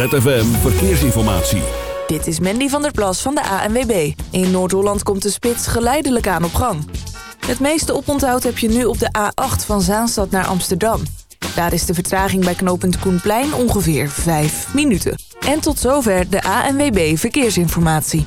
ZFM Verkeersinformatie. Dit is Mandy van der Plas van de ANWB. In Noord-Holland komt de spits geleidelijk aan op gang. Het meeste oponthoud heb je nu op de A8 van Zaanstad naar Amsterdam. Daar is de vertraging bij knooppunt Koenplein ongeveer 5 minuten. En tot zover de ANWB Verkeersinformatie.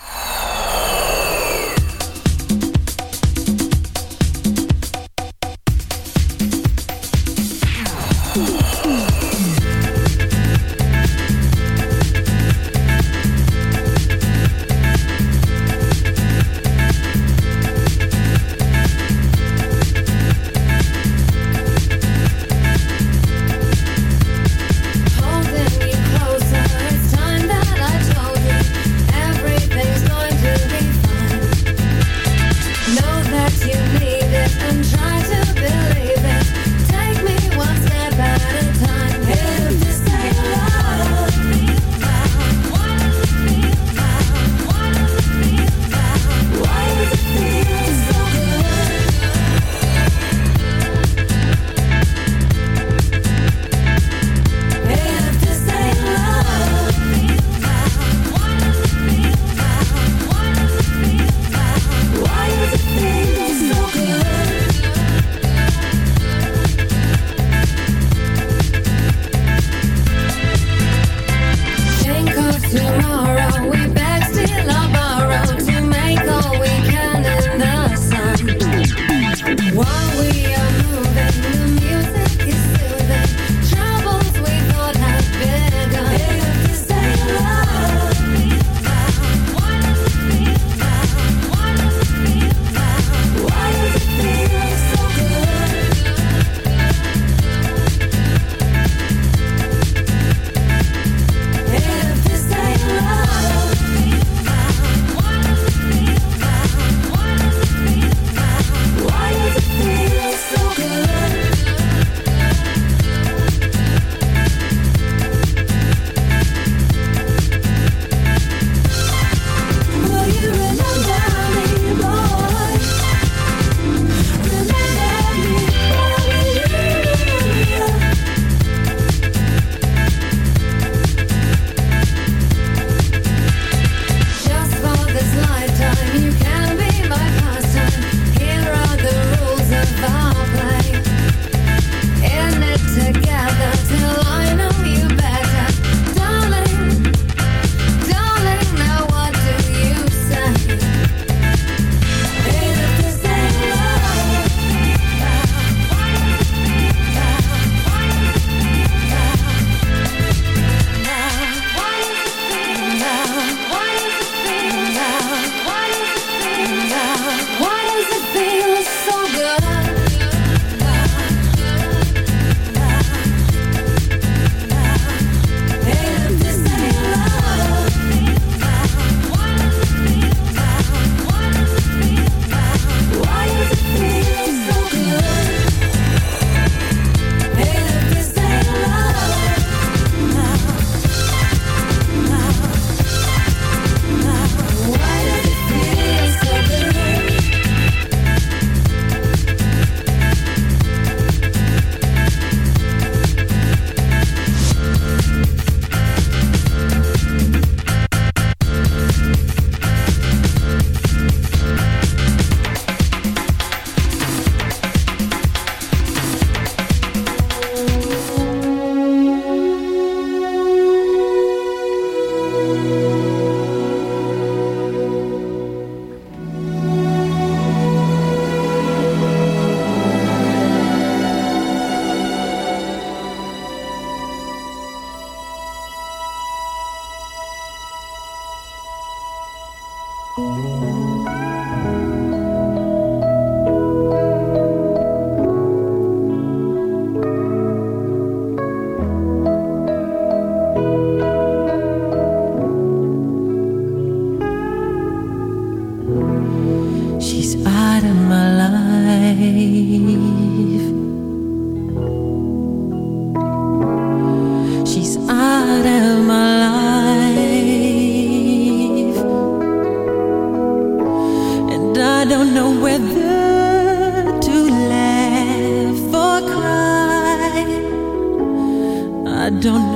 don't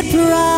it right.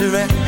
surrender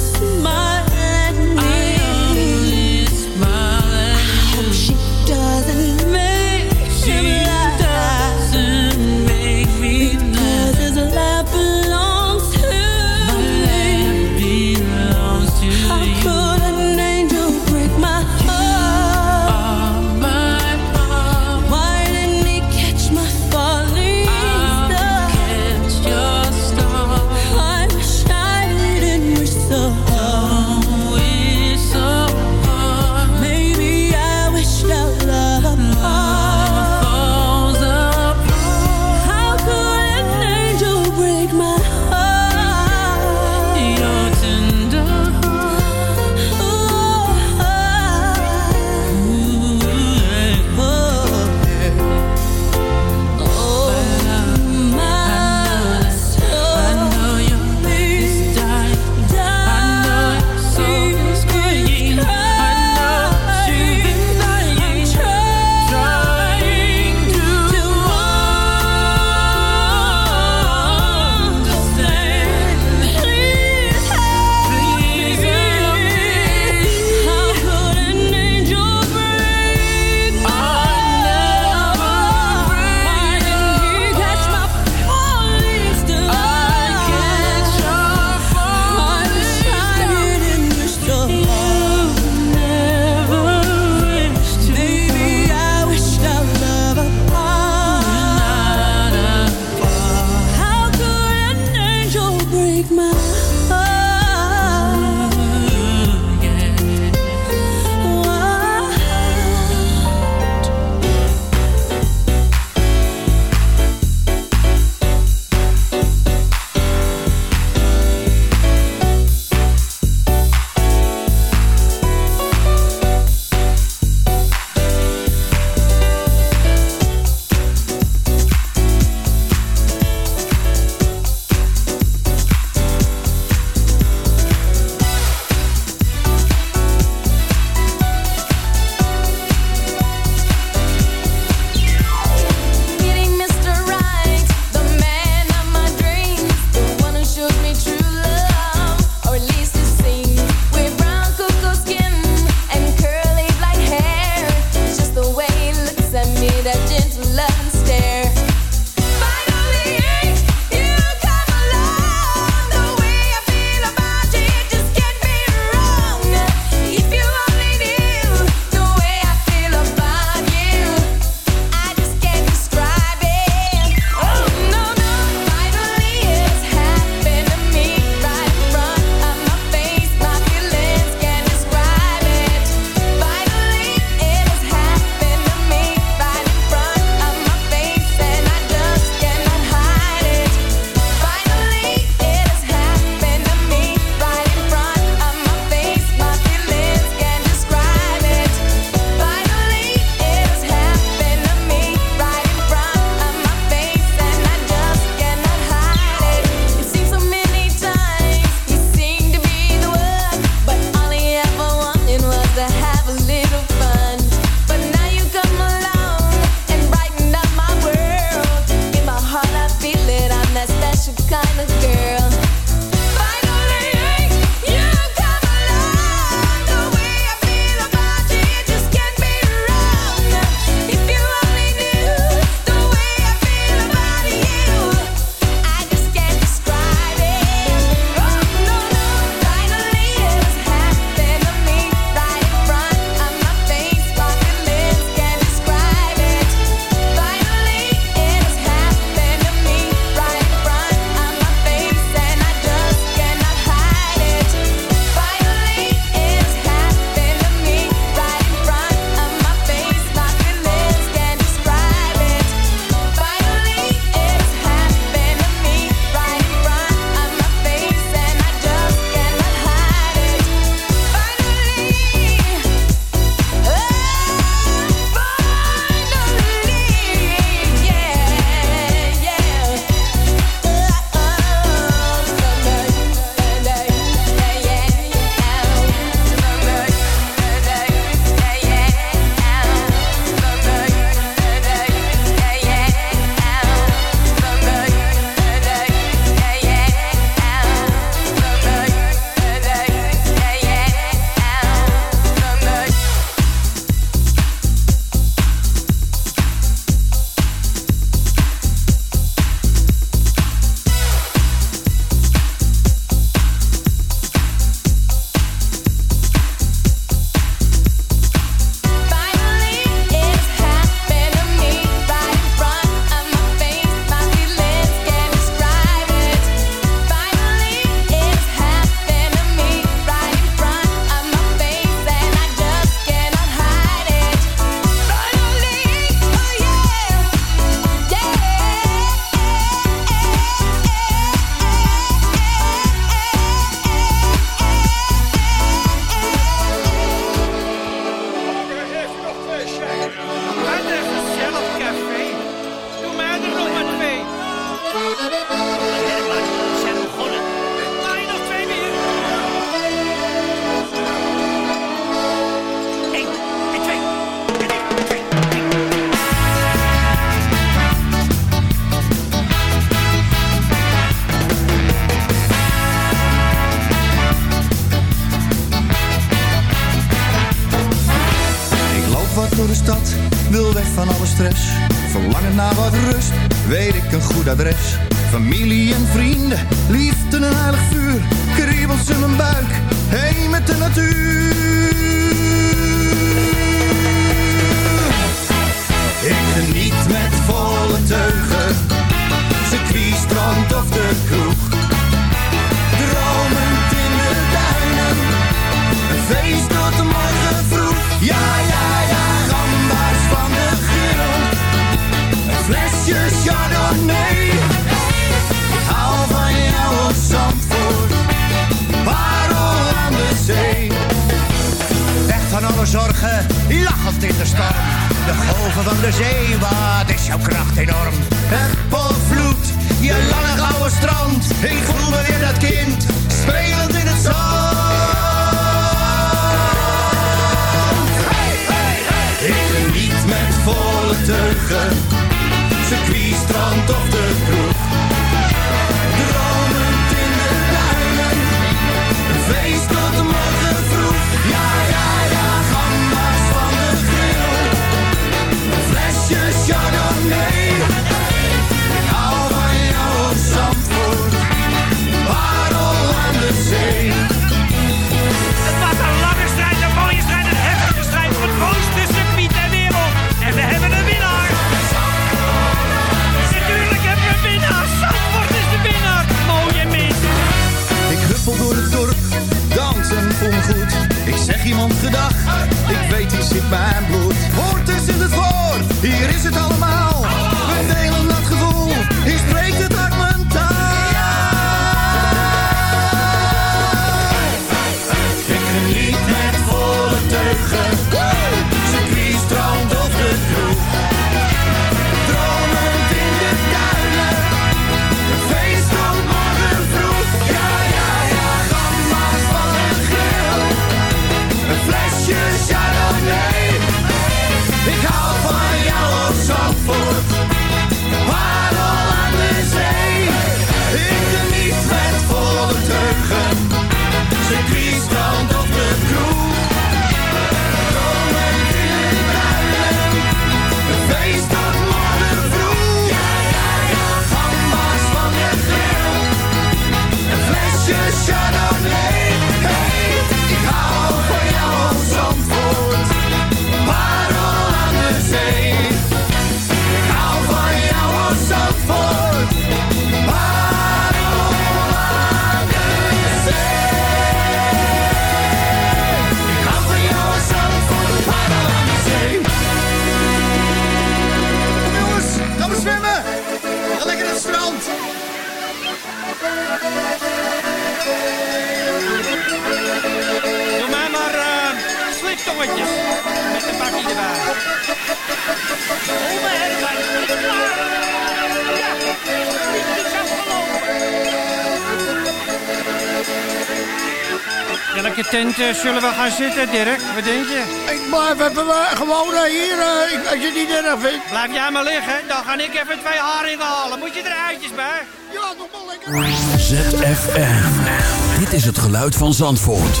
Eh, zullen we gaan zitten, Dirk? Wat denk je? Ik blijf even eh, gewoon eh, hier, ik- als je het niet erg vindt. Blijf jij maar liggen, dan ga ik even twee haringen halen. Moet je er eitjes bij? Ja, nog wel lekker. ZFM. Dit is het geluid van Zandvoort.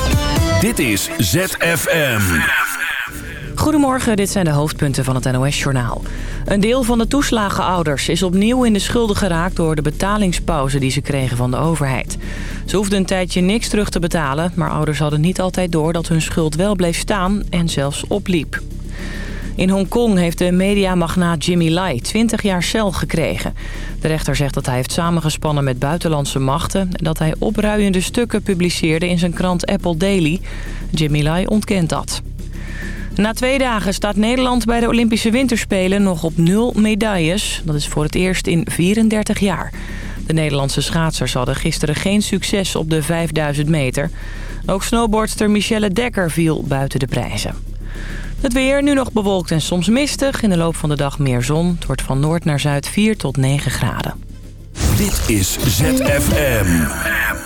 Dit is ZFM. Goedemorgen, dit zijn de hoofdpunten van het NOS-journaal. Een deel van de toeslagenouders is opnieuw in de schulden geraakt... door de betalingspauze die ze kregen van de overheid. Ze hoefden een tijdje niks terug te betalen... maar ouders hadden niet altijd door dat hun schuld wel bleef staan en zelfs opliep. In Hongkong heeft de mediamagnaat Jimmy Lai 20 jaar cel gekregen. De rechter zegt dat hij heeft samengespannen met buitenlandse machten... en dat hij opruiende stukken publiceerde in zijn krant Apple Daily. Jimmy Lai ontkent dat. Na twee dagen staat Nederland bij de Olympische Winterspelen nog op nul medailles. Dat is voor het eerst in 34 jaar. De Nederlandse schaatsers hadden gisteren geen succes op de 5000 meter. Ook snowboardster Michelle Dekker viel buiten de prijzen. Het weer nu nog bewolkt en soms mistig. In de loop van de dag meer zon. Het wordt van noord naar zuid 4 tot 9 graden. Dit is ZFM.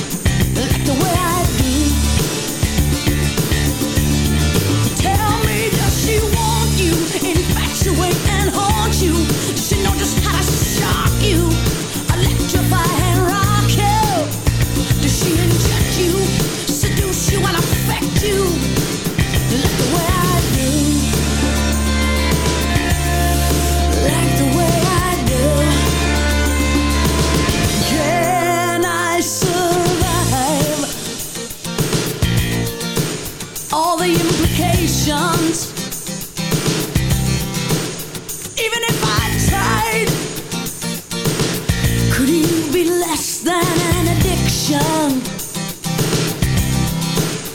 than an addiction.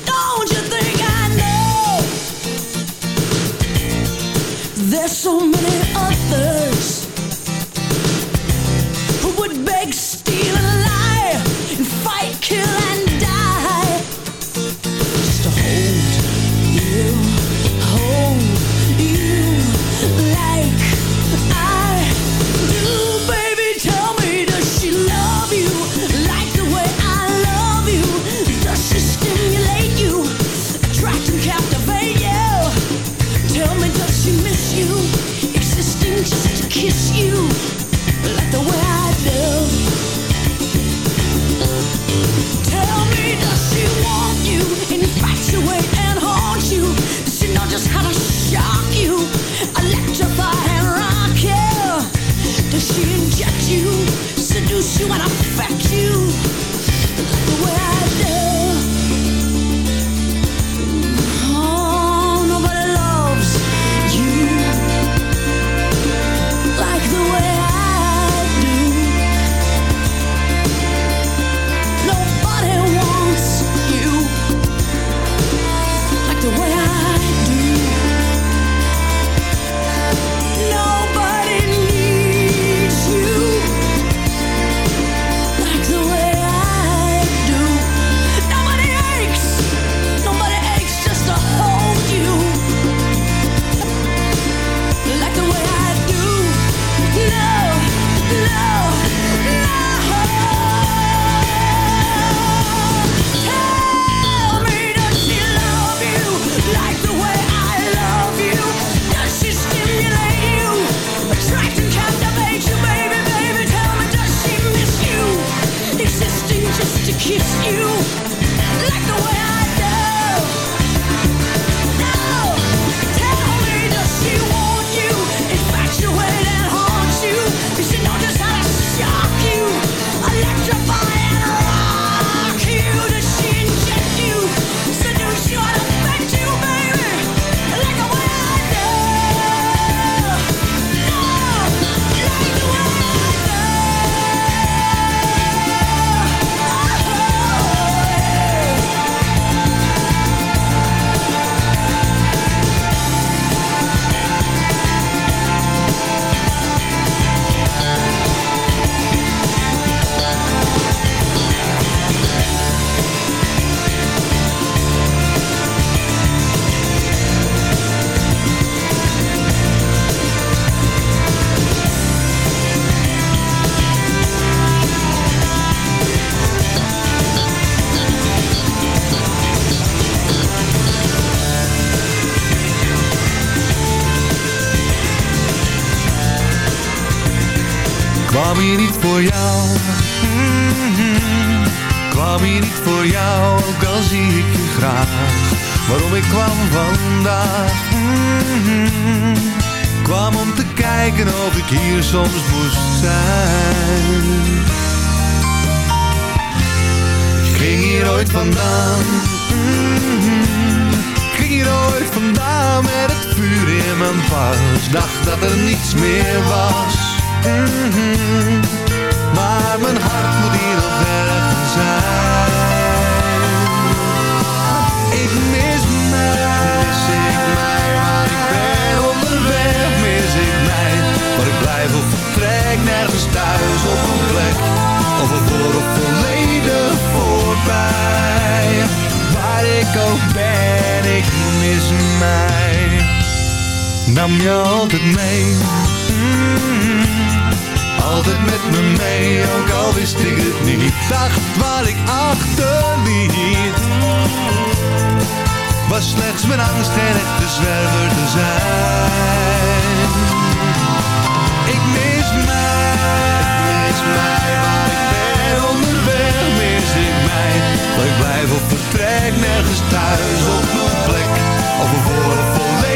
Don't you think I know? There's so much pas dacht dat er niets meer was. Mhm. Maar mijn hart moet hier nog ergens zijn. Ik mis mij, mis ik mij, ik ben onderweg, mis ik mij. Maar ik blijf op vertrek, nergens thuis op een plek. Of een op volledig voorbij. Waar ik ook ben, ik mis mij nam je altijd mee. Mm, altijd met me mee, ook al wist ik het niet. Dacht waar ik achterliet. Was slechts mijn angst geen echte zwerver te zijn. Ik mis mij, ik mis mij, maar ik ben onderweg, mis ik mij. Ik blijf op vertrek, nergens thuis op mijn plek. een voor volledig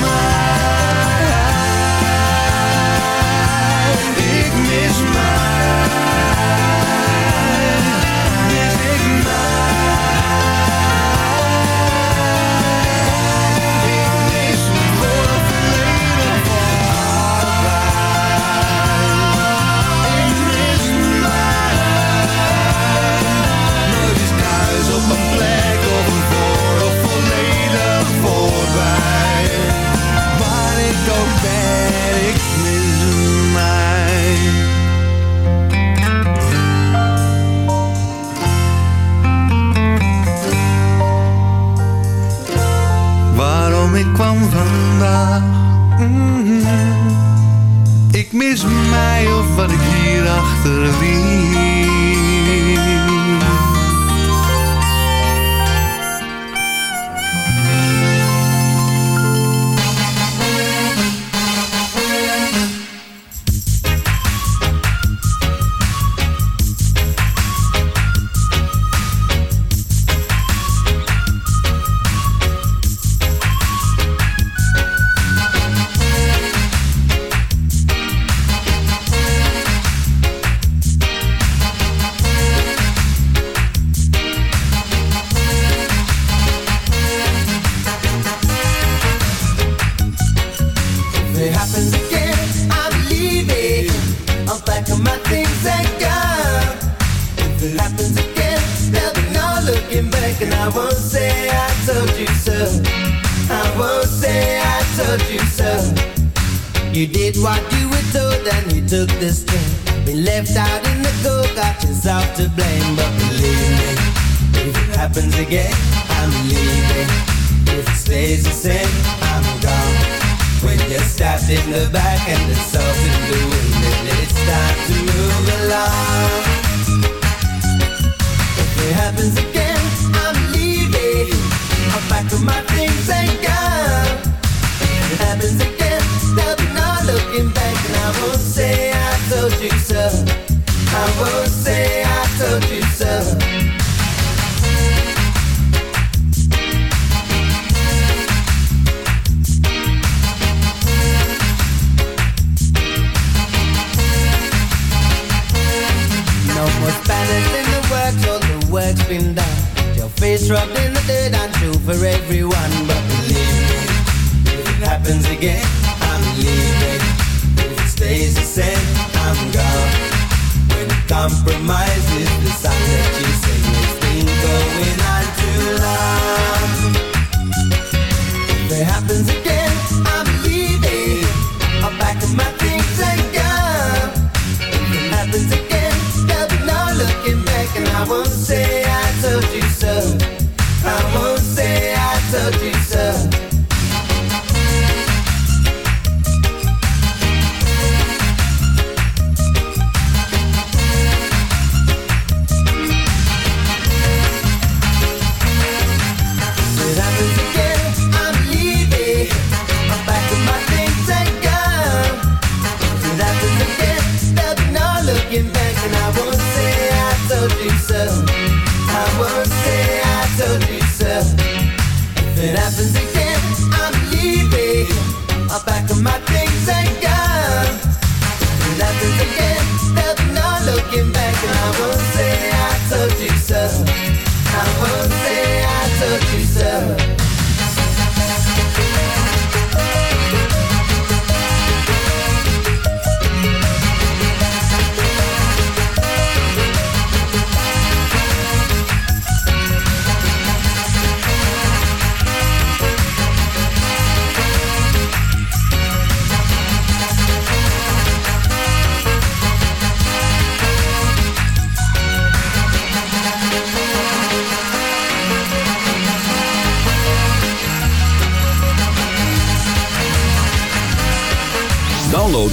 my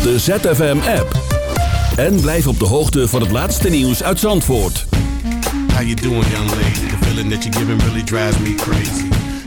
de ZFM-app. En blijf op de hoogte van het laatste nieuws uit Zandvoort. How you doing, young lady? The feeling that you're giving really drives me crazy.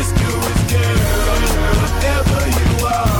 Promiscuous girl, whatever you are,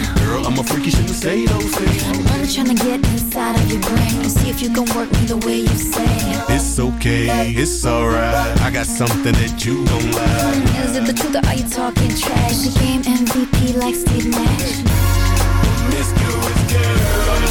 Girl, I'm a freak, you shouldn't say those things. I'm trying to get inside of your brain and see if you can work me the way you say. It's okay, it's alright. I got something that you gon' like. Is it the truth or are you talking trash? She came MVP like Steve Nash. Promiscuous girl, whatever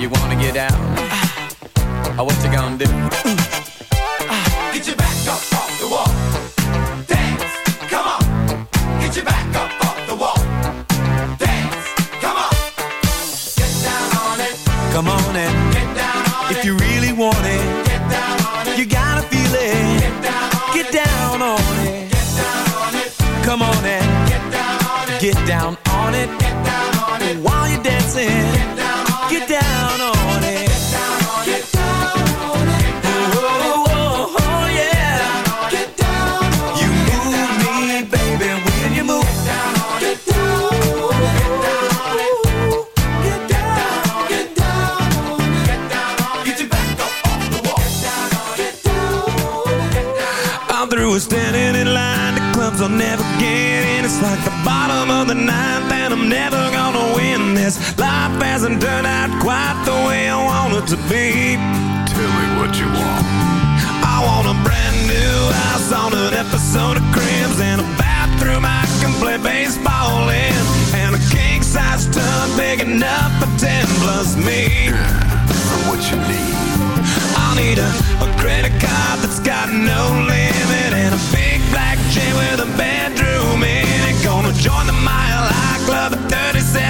you wanna get out? Uh, what you gonna do? up hasn't turned out quite the way I wanted to be. Tell me what you want. I want a brand new house on an episode of Cribs and a bathroom I can play baseball in and a king size tub big enough for ten plus me. Girl, what you need? I need a, a credit card that's got no limit and a big black chair with a bedroom in it. Gonna join the Mile High Club at 37.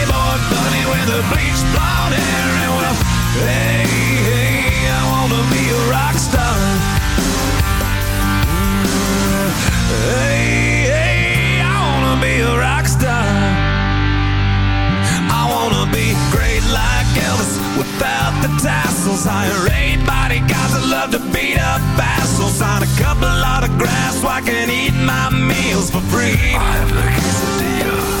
playboy bunny with the bleached blonde hair. And well, hey, hey, I wanna be a rock star. Hey, hey, I wanna be a rock star. I wanna be great like Elvis without the tassels. Hire eight bodyguards that love to beat up assholes. Sign a couple autographs so I can eat my meals for free. I have the quesadilla.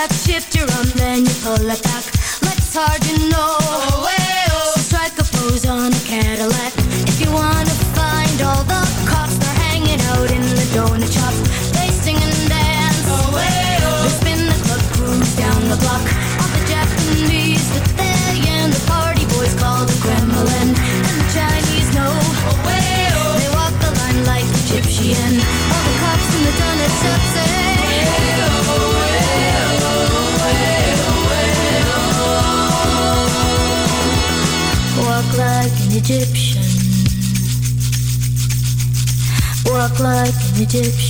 left, shift your arm, then you pull it back. Let's hard. rock like an Egyptian.